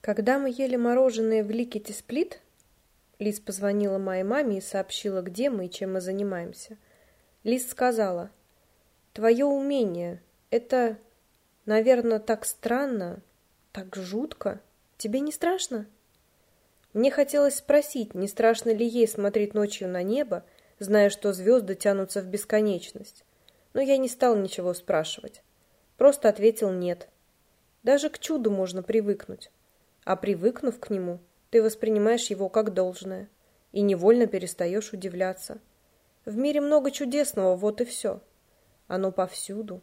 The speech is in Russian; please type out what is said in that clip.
Когда мы ели мороженое в Ликете Сплит, Лиз позвонила моей маме и сообщила, где мы и чем мы занимаемся. Лиз сказала, «Твое умение — это, наверное, так странно, так жутко. Тебе не страшно?» Мне хотелось спросить, не страшно ли ей смотреть ночью на небо, зная, что звезды тянутся в бесконечность. Но я не стал ничего спрашивать. Просто ответил «нет». Даже к чуду можно привыкнуть. А привыкнув к нему, ты воспринимаешь его как должное и невольно перестаешь удивляться. В мире много чудесного, вот и все. Оно повсюду,